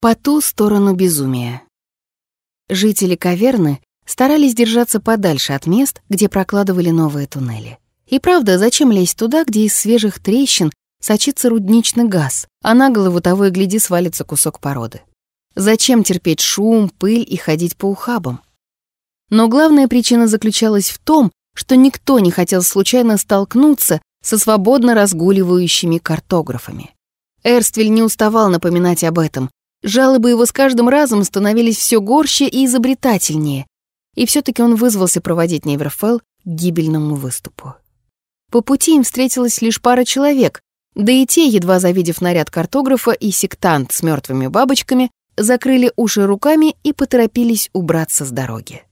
По ту сторону безумия. Жители каверны старались держаться подальше от мест, где прокладывали новые туннели. И правда, зачем лезть туда, где из свежих трещин сочится рудничный газ, а на голову того и гляди свалится кусок породы? Зачем терпеть шум, пыль и ходить по ухабам? Но главная причина заключалась в том, что никто не хотел случайно столкнуться со свободно разгуливающими картографами. Эрствель не уставал напоминать об этом, Жалобы его с каждым разом становились все горще и изобретательнее, и все-таки он вызвался проводить Неверфелл к гибельному выступу. По пути им встретилась лишь пара человек, да и те, едва завидев наряд картографа и сектант с мертвыми бабочками, закрыли уши руками и поторопились убраться с дороги.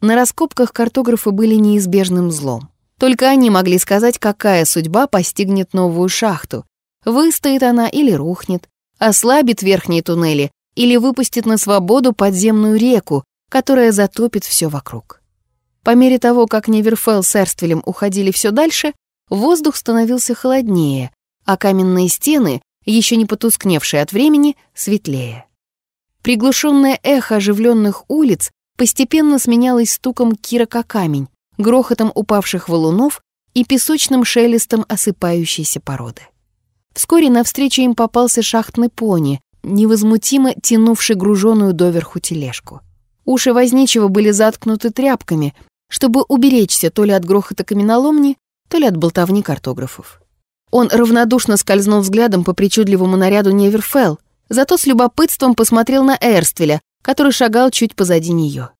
На раскопках картографы были неизбежным злом. Только они могли сказать, какая судьба постигнет новую шахту, выстоит она или рухнет, ослабит верхние туннели или выпустит на свободу подземную реку, которая затопит все вокруг. По мере того, как Неверфелл с Эрствелем уходили все дальше, воздух становился холоднее, а каменные стены, еще не потускневшие от времени, светлее. Приглушенное эхо оживленных улиц постепенно сменялось стуком кирока камень, грохотом упавших валунов и песочным шелестом осыпающейся породы. Вскоре навстречу им попался шахтный пони, невозмутимо тянувший груженную доверху тележку. Уши возничего были заткнуты тряпками, чтобы уберечься то ли от грохота каменоломни, то ли от болтовни картографов. Он равнодушно скользнул взглядом по причудливому наряду Неверфелл, зато с любопытством посмотрел на Эрствеля, который шагал чуть позади нее.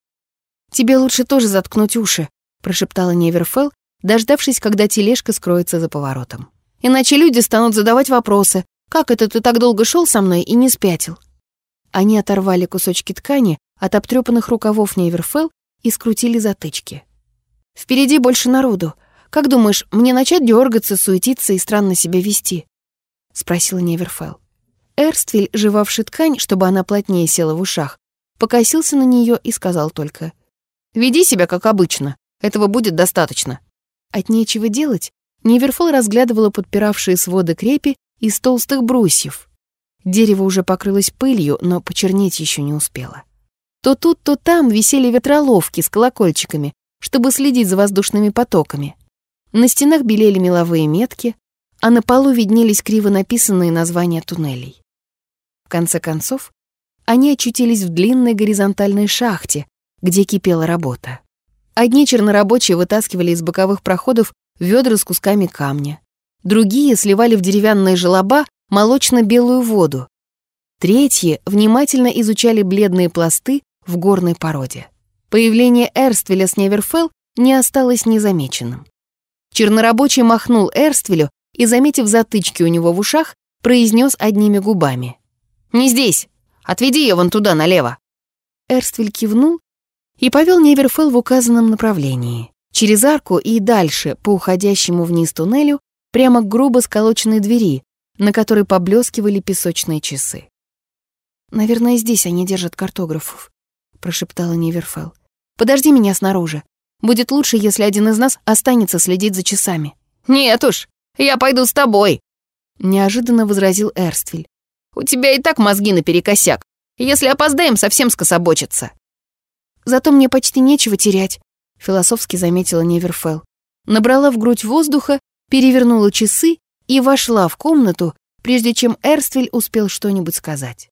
«Тебе лучше тоже заткнуть уши», — прошептала Неверфелл, дождавшись, когда тележка скроется за поворотом. Иначе люди станут задавать вопросы. Как это ты так долго шел со мной и не спятил? Они оторвали кусочки ткани от обтрепанных рукавов Неверфелл и скрутили затычки. Впереди больше народу. Как думаешь, мне начать дергаться, суетиться и странно себя вести? Спросила Неверфелл. Эрствель, жевавший ткань, чтобы она плотнее села в ушах, покосился на нее и сказал только. «Веди себя как обычно. Этого будет достаточно». От нечего делать Неверфол разглядывала подпиравшие своды крепи из толстых брусьев. Дерево уже покрылось пылью, но почернеть еще не успело. То тут, то там висели ветроловки с колокольчиками, чтобы следить за воздушными потоками. На стенах белели меловые метки, а на полу виднелись криво написанные названия туннелей. В конце концов, они очутились в длинной горизонтальной шахте, где кипела работа. Одни чернорабочие вытаскивали из боковых проходов ведра с кусками камня. Другие сливали в деревянные желоба молочно-белую воду. Третьи внимательно изучали бледные пласты в горной породе. Появление Эрствеля с Неверфелл не осталось незамеченным. Чернорабочий махнул Эрствелю и, заметив затычки у него в ушах, произнес одними губами. «Не здесь! Отведи ее вон туда, налево!» Эрствель кивнул и повел Неверфелл в указанном направлении. Через арку и дальше по уходящему вниз туннелю прямо к грубо сколоченной двери, на которой поблескивали песочные часы. «Наверное, здесь они держат картографов», — прошептала Неверфелл. «Подожди меня снаружи. Будет лучше, если один из нас останется следить за часами». «Нет уж, я пойду с тобой», — неожиданно возразил Эрствель. «У тебя и так мозги наперекосяк. Если опоздаем, совсем скособочится». «Зато мне почти нечего терять», философски заметила Неверфелл. Набрала в грудь воздуха, перевернула часы и вошла в комнату, прежде чем Эрствель успел что-нибудь сказать.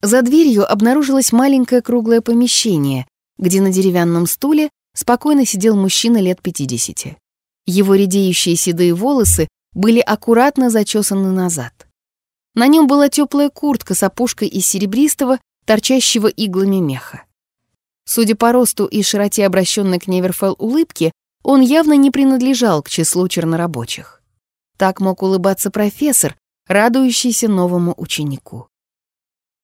За дверью обнаружилось маленькое круглое помещение, где на деревянном стуле спокойно сидел мужчина лет 50. Его редеющие седые волосы были аккуратно зачесаны назад. На нем была теплая куртка с опушкой из серебристого, торчащего иглами меха. Судя по росту и широте обращенной к Неверфелл улыбки, он явно не принадлежал к числу чернорабочих. Так мог улыбаться профессор, радующийся новому ученику.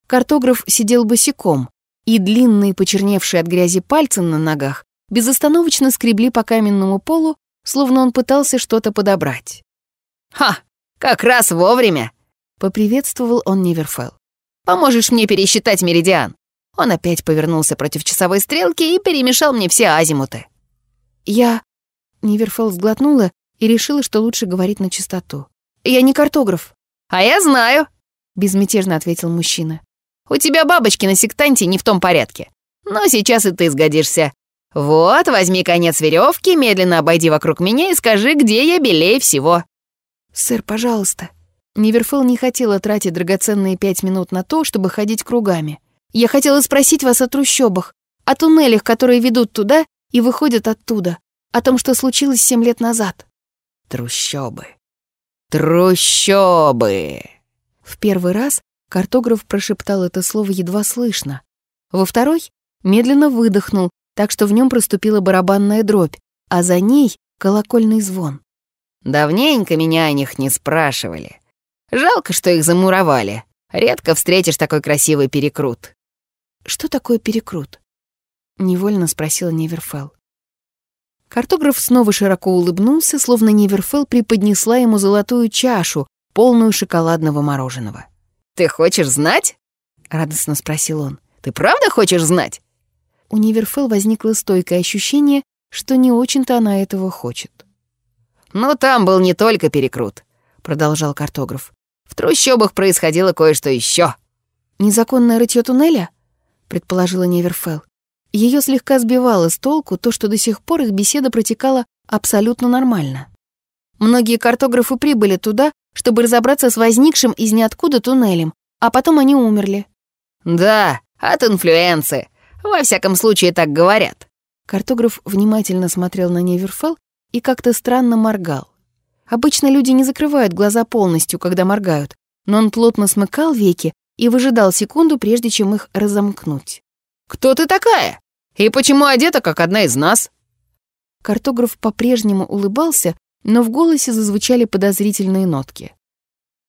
Картограф сидел босиком, и длинные, почерневшие от грязи пальцы на ногах безостановочно скребли по каменному полу, словно он пытался что-то подобрать. «Ха! Как раз вовремя!» — поприветствовал он Неверфелл. «Поможешь мне пересчитать меридиан?» Он опять повернулся против часовой стрелки и перемешал мне все азимуты. Я... Ниверфелл сглотнула и решила, что лучше говорить на чистоту. Я не картограф. А я знаю. безмятежно ответил мужчина. «У тебя бабочки на сектанте не в том порядке. Но сейчас и ты сгодишься. Вот, возьми конец веревки, медленно обойди вокруг меня и скажи, где я белее всего». «Сэр, пожалуйста». Неверфелл не хотела тратить драгоценные пять минут на то, чтобы ходить кругами. «Я хотела спросить вас о трущобах, о туннелях, которые ведут туда и выходят оттуда, о том, что случилось семь лет назад». «Трущобы. Трущобы!» В первый раз картограф прошептал это слово едва слышно. Во второй медленно выдохнул, так что в нем проступила барабанная дробь, а за ней колокольный звон. «Давненько меня о них не спрашивали. Жалко, что их замуровали. Редко встретишь такой красивый перекрут». «Что такое перекрут?» — невольно спросила Неверфелл. Картограф снова широко улыбнулся, словно Неверфелл преподнесла ему золотую чашу, полную шоколадного мороженого. «Ты хочешь знать?» — радостно спросил он. «Ты правда хочешь знать?» У Неверфелл возникло стойкое ощущение, что не очень-то она этого хочет. «Но там был не только перекрут», — продолжал картограф. «В трущобах происходило кое-что еще. «Незаконное рытье туннеля?» — предположила Неверфелл. Ее слегка сбивало с толку то, что до сих пор их беседа протекала абсолютно нормально. Многие картографы прибыли туда, чтобы разобраться с возникшим из ниоткуда туннелем, а потом они умерли. «Да, от инфлюенции. Во всяком случае, так говорят». Картограф внимательно смотрел на Неверфелл и как-то странно моргал. Обычно люди не закрывают глаза полностью, когда моргают, но он плотно смыкал веки и выжидал секунду, прежде чем их разомкнуть. «Кто ты такая? И почему одета, как одна из нас?» Картограф по-прежнему улыбался, но в голосе зазвучали подозрительные нотки.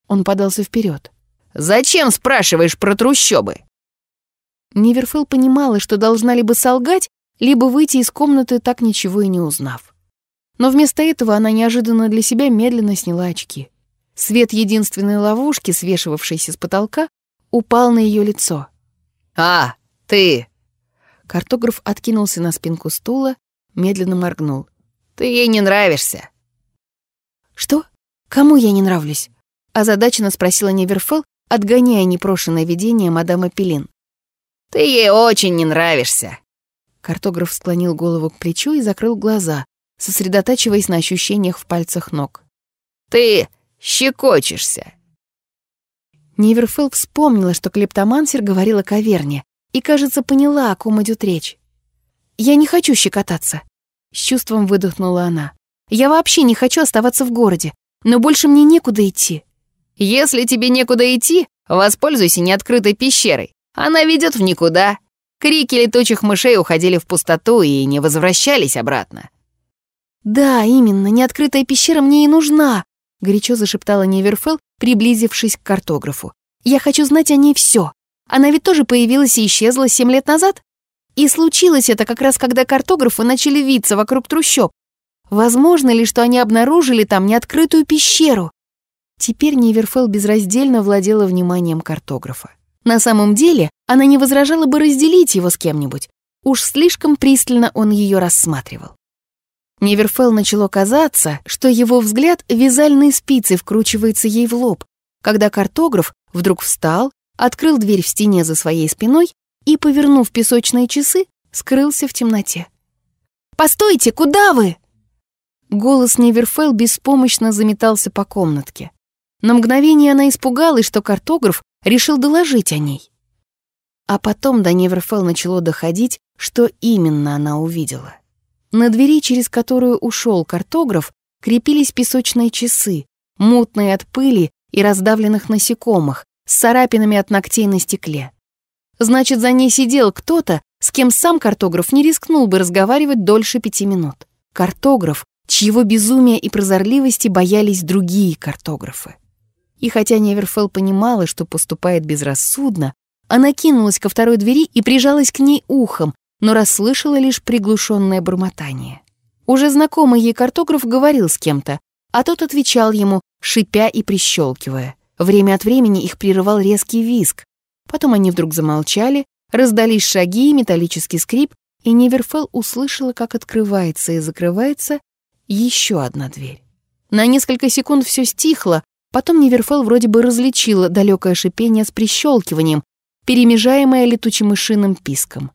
Он подался вперед. «Зачем спрашиваешь про трущобы?» Ниверфелл понимала, что должна либо солгать, либо выйти из комнаты, так ничего и не узнав. Но вместо этого она неожиданно для себя медленно сняла очки. Свет единственной ловушки, свешивавшейся с потолка, упал на ее лицо. «А, ты!» Картограф откинулся на спинку стула, медленно моргнул. «Ты ей не нравишься!» «Что? Кому я не нравлюсь?» озадаченно спросила Неверфелл, отгоняя непрошенное видение мадам Пелин. «Ты ей очень не нравишься!» Картограф склонил голову к плечу и закрыл глаза, сосредотачиваясь на ощущениях в пальцах ног. «Ты щекочешься!» Неверфелл вспомнила, что клептомансер говорила о каверне, и, кажется, поняла, о ком идет речь. «Я не хочу щекотаться», — с чувством выдохнула она. «Я вообще не хочу оставаться в городе, но больше мне некуда идти». «Если тебе некуда идти, воспользуйся неоткрытой пещерой. Она ведет в никуда». Крики летучих мышей уходили в пустоту и не возвращались обратно. «Да, именно, неоткрытая пещера мне и нужна», — горячо зашептала Неверфелл, приблизившись к картографу. «Я хочу знать о ней все. Она ведь тоже появилась и исчезла семь лет назад. И случилось это как раз, когда картографы начали виться вокруг трущоб. Возможно ли, что они обнаружили там неоткрытую пещеру? Теперь Неверфелл безраздельно владела вниманием картографа. На самом деле, она не возражала бы разделить его с кем-нибудь. Уж слишком пристально он ее рассматривал. Неверфелл начало казаться, что его взгляд вязальной спицей вкручивается ей в лоб, когда картограф вдруг встал, открыл дверь в стене за своей спиной и, повернув песочные часы, скрылся в темноте. «Постойте, куда вы?» Голос Неверфелл беспомощно заметался по комнатке. На мгновение она испугалась, что картограф решил доложить о ней. А потом до Неверфелл начало доходить, что именно она увидела. На двери, через которую ушел картограф, крепились песочные часы, мутные от пыли и раздавленных насекомых, с царапинами от ногтей на стекле. Значит, за ней сидел кто-то, с кем сам картограф не рискнул бы разговаривать дольше пяти минут. Картограф, чьего безумия и прозорливости боялись другие картографы. И хотя Неверфелл понимала, что поступает безрассудно, она кинулась ко второй двери и прижалась к ней ухом, но расслышала лишь приглушенное бормотание. Уже знакомый ей картограф говорил с кем-то, а тот отвечал ему, шипя и прищелкивая. Время от времени их прерывал резкий визг. Потом они вдруг замолчали, раздались шаги и металлический скрип, и Неверфелл услышала, как открывается и закрывается еще одна дверь. На несколько секунд все стихло, Потом Неверфелл вроде бы различила далекое шипение с прищелкиванием, перемежаемое летучим мышиным писком.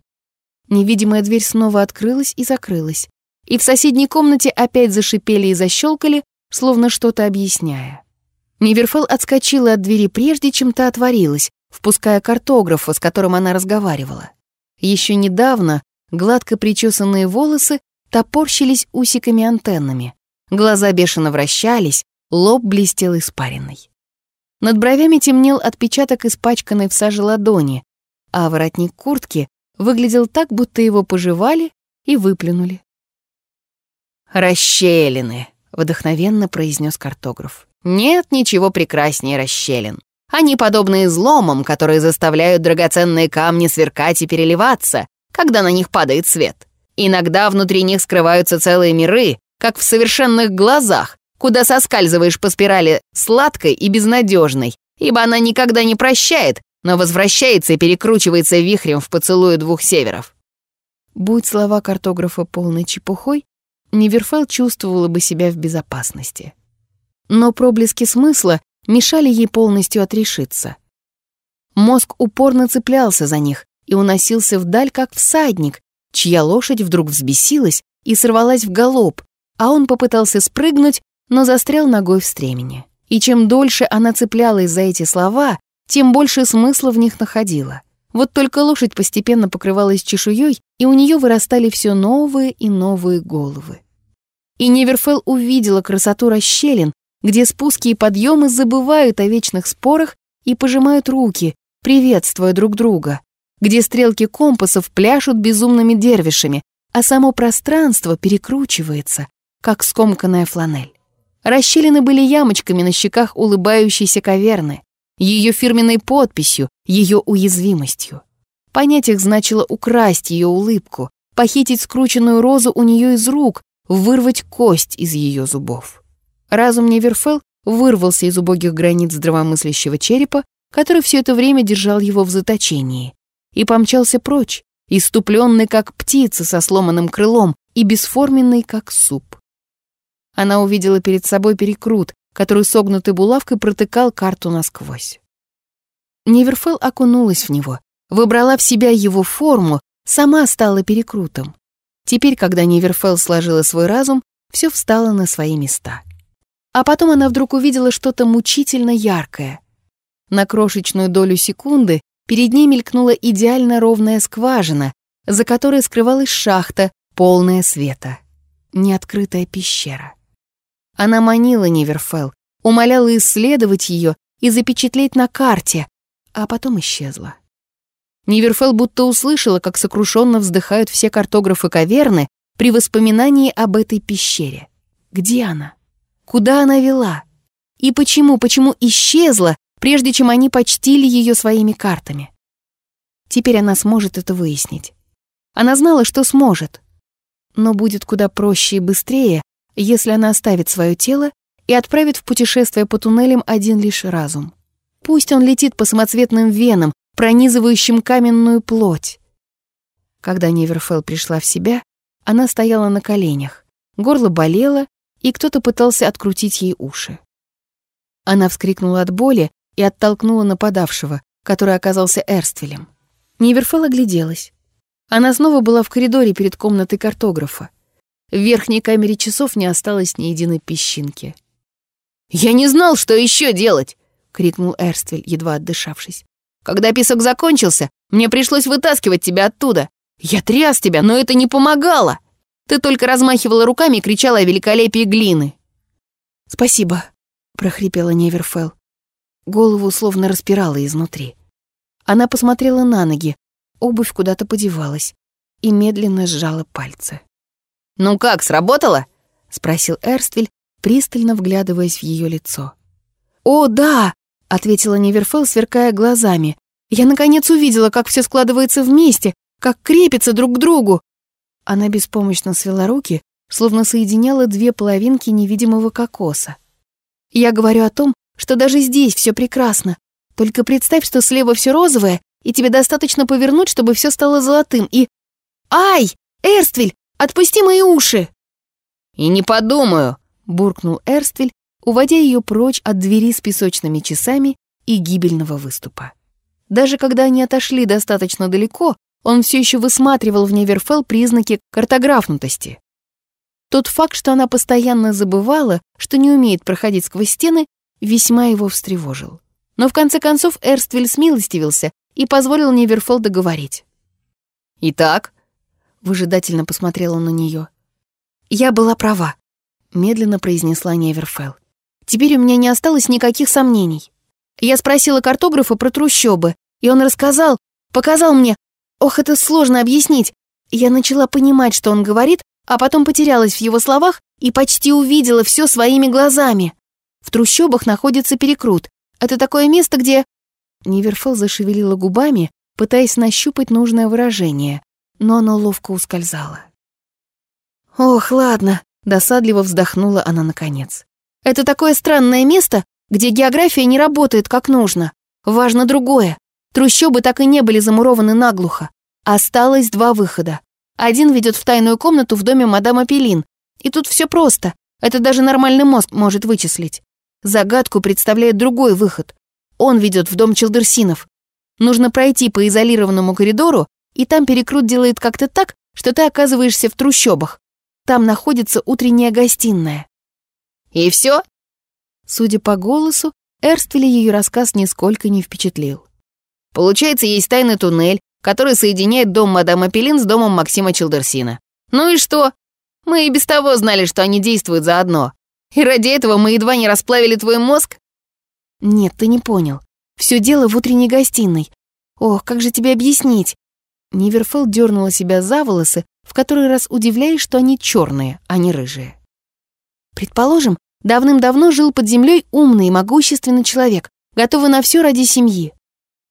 Невидимая дверь снова открылась и закрылась, и в соседней комнате опять зашипели и защелкали, словно что-то объясняя. Неверфелл отскочила от двери прежде, чем та отворилась, впуская картографа, с которым она разговаривала. Еще недавно гладко причесанные волосы топорщились усиками-антеннами, глаза бешено вращались, лоб блестел испаренной. Над бровями темнел отпечаток испачканной в саже ладони, а воротник куртки выглядел так, будто его пожевали и выплюнули. «Расщелины», — вдохновенно произнес картограф. «Нет ничего прекраснее расщелин. Они подобны изломам, которые заставляют драгоценные камни сверкать и переливаться, когда на них падает свет. Иногда внутри них скрываются целые миры, как в совершенных глазах, куда соскальзываешь по спирали сладкой и безнадежной, ибо она никогда не прощает, но возвращается и перекручивается вихрем в поцелуе двух северов. Будь слова картографа полной чепухой, Неверфелл чувствовала бы себя в безопасности. Но проблески смысла мешали ей полностью отрешиться. Мозг упорно цеплялся за них и уносился вдаль, как всадник, чья лошадь вдруг взбесилась и сорвалась в галоп, а он попытался спрыгнуть, но застрял ногой в стремени. И чем дольше она цеплялась за эти слова, тем больше смысла в них находила. Вот только лошадь постепенно покрывалась чешуей, и у нее вырастали все новые и новые головы. И Неверфелл увидела красоту расщелин, где спуски и подъемы забывают о вечных спорах и пожимают руки, приветствуя друг друга, где стрелки компасов пляшут безумными дервишами, а само пространство перекручивается, как скомканная фланель. Расщелины были ямочками на щеках улыбающейся каверны, ее фирменной подписью, ее уязвимостью. Понять их значило украсть ее улыбку, похитить скрученную розу у нее из рук, вырвать кость из ее зубов. Разум Неверфелл вырвался из убогих границ здравомыслящего черепа, который все это время держал его в заточении, и помчался прочь, иступленный, как птица со сломанным крылом и бесформенный, как суп. Она увидела перед собой перекрут, который согнутой булавкой протыкал карту насквозь. Неверфелл окунулась в него, выбрала в себя его форму, сама стала перекрутом. Теперь, когда Неверфелл сложила свой разум, все встало на свои места. А потом она вдруг увидела что-то мучительно яркое. На крошечную долю секунды перед ней мелькнула идеально ровная скважина, за которой скрывалась шахта, полная света. Неоткрытая пещера. Она манила Неверфелл, умоляла исследовать ее и запечатлеть на карте, а потом исчезла. Неверфелл будто услышала, как сокрушенно вздыхают все картографы каверны при воспоминании об этой пещере. Где она? Куда она вела? И почему, почему исчезла, прежде чем они почтили ее своими картами? Теперь она сможет это выяснить. Она знала, что сможет. Но будет куда проще и быстрее, если она оставит свое тело и отправит в путешествие по туннелям один лишь разум. Пусть он летит по самоцветным венам, пронизывающим каменную плоть. Когда Неверфелл пришла в себя, она стояла на коленях, горло болело, и кто-то пытался открутить ей уши. Она вскрикнула от боли и оттолкнула нападавшего, который оказался Эрствелем. Неверфелл огляделась. Она снова была в коридоре перед комнатой картографа. В верхней камере часов не осталось ни единой песчинки. «Я не знал, что еще делать!» — крикнул Эрствель, едва отдышавшись. «Когда песок закончился, мне пришлось вытаскивать тебя оттуда. Я тряс тебя, но это не помогало. Ты только размахивала руками и кричала о великолепии глины». «Спасибо», — прохрипела Неверфелл. Голову словно распирала изнутри. Она посмотрела на ноги, обувь куда-то подевалась и медленно сжала пальцы. «Ну как, сработало?» — спросил Эрствель, пристально вглядываясь в ее лицо. «О, да!» — ответила Неверфелл, сверкая глазами. «Я наконец увидела, как все складывается вместе, как крепится друг к другу!» Она беспомощно свела руки, словно соединяла две половинки невидимого кокоса. «Я говорю о том, что даже здесь все прекрасно. Только представь, что слева все розовое, и тебе достаточно повернуть, чтобы все стало золотым, и... Ай! Эрствель, Отпусти мои уши!» «И не подумаю!» — буркнул Эрствель уводя ее прочь от двери с песочными часами и гибельного выступа. Даже когда они отошли достаточно далеко, он все еще высматривал в Неверфелл признаки картографнутости. Тот факт, что она постоянно забывала, что не умеет проходить сквозь стены, весьма его встревожил. Но в конце концов Эрствель смилостивился и позволил Неверфелл договорить. «Итак?» — выжидательно посмотрела на нее. «Я была права», — медленно произнесла Неверфелл. «Теперь у меня не осталось никаких сомнений. Я спросила картографа про трущобы, и он рассказал, показал мне... Ох, это сложно объяснить. Я начала понимать, что он говорит, а потом потерялась в его словах и почти увидела все своими глазами. В трущобах находится перекрут. Это такое место, где... Неверфел зашевелила губами, пытаясь нащупать нужное выражение, но оно ловко ускользало. «Ох, ладно», — досадливо вздохнула она наконец. «Это такое странное место, где география не работает как нужно. Важно другое. Трущобы так и не были замурованы наглухо. Осталось два выхода. Один ведет в тайную комнату в доме мадам Апеллин. И тут все просто. Это даже нормальный мозг может вычислить. Загадку представляет другой выход. Он ведет в дом Челдерсинов. Нужно пройти по изолированному коридору, и там перекрут делает как-то так, что ты оказываешься в трущобах. Там находится утренняя гостиная. И все? Судя по голосу, Эрствеля ее рассказ нисколько не впечатлил. Получается, есть тайный туннель, который соединяет дом мадам Апеллин с домом Максима Челдерсина. Ну и что? Мы и без того знали, что они действуют заодно. И ради этого мы едва не расплавили твой мозг? Нет, ты не понял. Все дело в утренней гостиной. Ох, как же тебе объяснить? Ниверфелл дернула себя за волосы, в который раз удивляясь, что они черные, а не рыжие. Предположим, давным-давно жил под землей умный и могущественный человек, готовый на все ради семьи.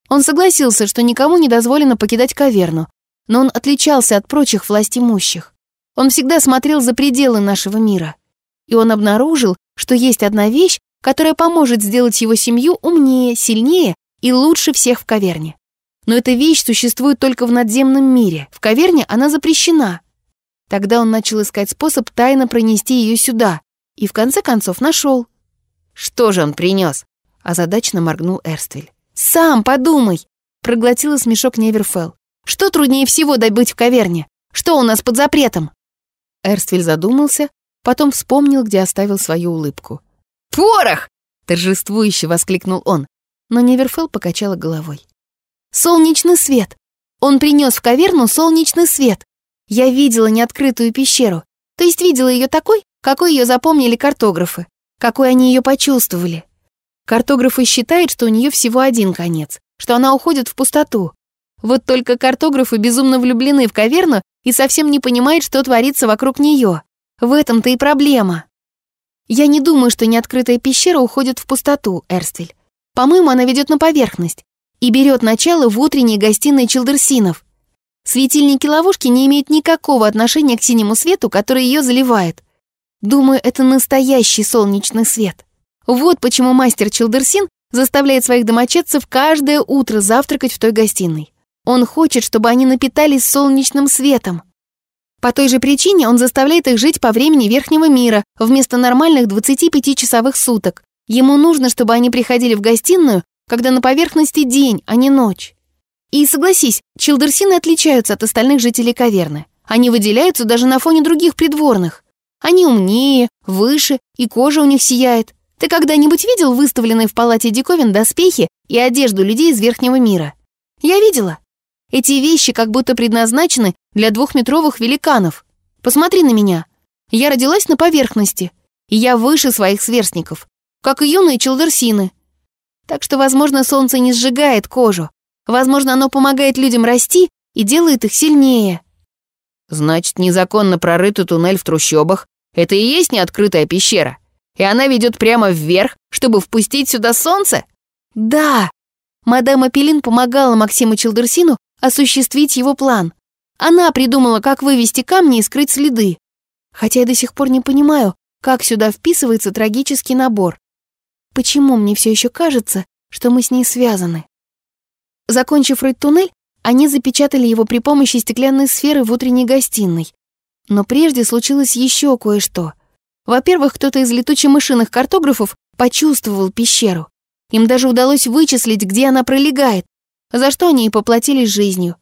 Он согласился, что никому не дозволено покидать каверну, но он отличался от прочих властимущих. Он всегда смотрел за пределы нашего мира и он обнаружил, что есть одна вещь, которая поможет сделать его семью умнее, сильнее и лучше всех в каверне. Но эта вещь существует только в надземном мире, в каверне она запрещена. Тогда он начал искать способ тайно пронести ее сюда, и в конце концов нашел. «Что же он принес?» – озадачно моргнул Эрствель. «Сам подумай!» – проглотила смешок Неверфелл. «Что труднее всего добыть в каверне? Что у нас под запретом?» Эрствель задумался, Потом вспомнил, где оставил свою улыбку. «Порох!» — торжествующе воскликнул он. Но Неверфелл покачала головой. «Солнечный свет! Он принес в каверну солнечный свет! Я видела неоткрытую пещеру, то есть видела ее такой, какой ее запомнили картографы, какой они ее почувствовали. Картографы считают, что у нее всего один конец, что она уходит в пустоту. Вот только картографы безумно влюблены в каверну и совсем не понимают, что творится вокруг нее. В этом-то и проблема. Я не думаю, что неоткрытая пещера уходит в пустоту, Эрстель. По-моему, она ведет на поверхность и берет начало в утренней гостиной Челдерсинов. Светильники-ловушки не имеют никакого отношения к синему свету, который ее заливает. Думаю, это настоящий солнечный свет. Вот почему мастер Челдерсин заставляет своих домочадцев каждое утро завтракать в той гостиной. Он хочет, чтобы они напитались солнечным светом. По той же причине он заставляет их жить по времени верхнего мира вместо нормальных 25-часовых суток. Ему нужно, чтобы они приходили в гостиную, когда на поверхности день, а не ночь. И согласись, челдерсины отличаются от остальных жителей каверны. Они выделяются даже на фоне других придворных. Они умнее, выше, и кожа у них сияет. Ты когда-нибудь видел выставленные в палате диковин доспехи и одежду людей из верхнего мира? Я видела. Эти вещи как будто предназначены для двухметровых великанов. Посмотри на меня. Я родилась на поверхности, и я выше своих сверстников, как и юные челдерсины. Так что, возможно, солнце не сжигает кожу. Возможно, оно помогает людям расти и делает их сильнее. Значит, незаконно прорытый туннель в трущобах — это и есть неоткрытая пещера? И она ведет прямо вверх, чтобы впустить сюда солнце? Да. Мадам Апеллин помогала Максиму Челдерсину осуществить его план. Она придумала, как вывести камни и скрыть следы. Хотя я до сих пор не понимаю, как сюда вписывается трагический набор. Почему мне все еще кажется, что мы с ней связаны? Закончив рыть туннель, они запечатали его при помощи стеклянной сферы в утренней гостиной. Но прежде случилось еще кое-что. Во-первых, кто-то из летуче-мышиных картографов почувствовал пещеру. Им даже удалось вычислить, где она пролегает, за что они и поплатились жизнью.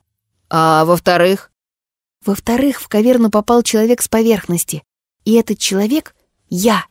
А во-вторых? Во-вторых, в каверну попал человек с поверхности. И этот человек — я.